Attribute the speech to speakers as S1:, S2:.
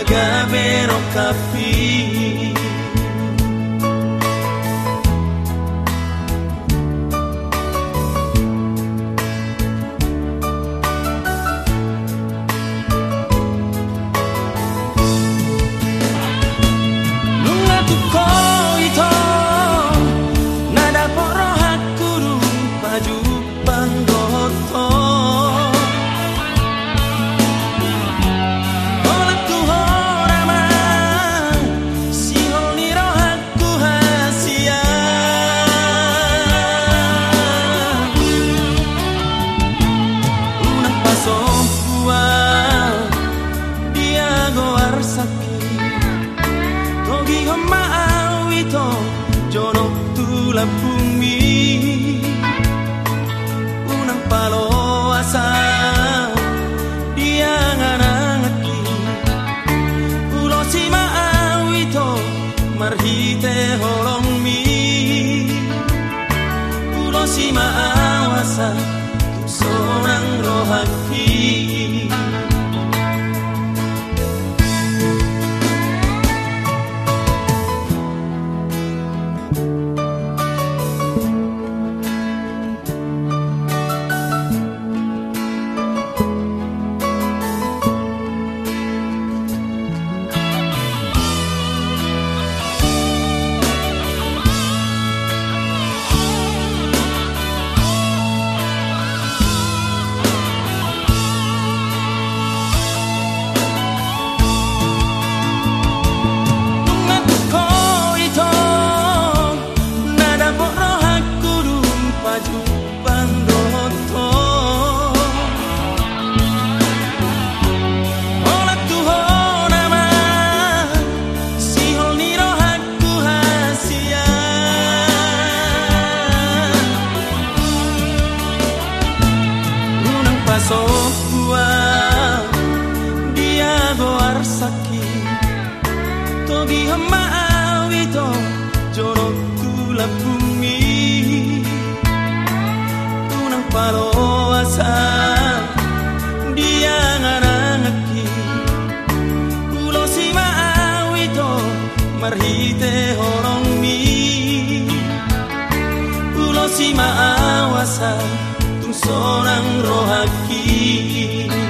S1: Agave non capì la bumi. Unang palo asa yang anangati ulo si maawito marhite holong mi ulo si maawasa sonang rohaki sokua dia goar sakit. Togi hama awito jorok tula bumi tunang palo asa dia ngarangaki. Ulo sima awito marhite horong mi. Ulo sima tung sonang rohaki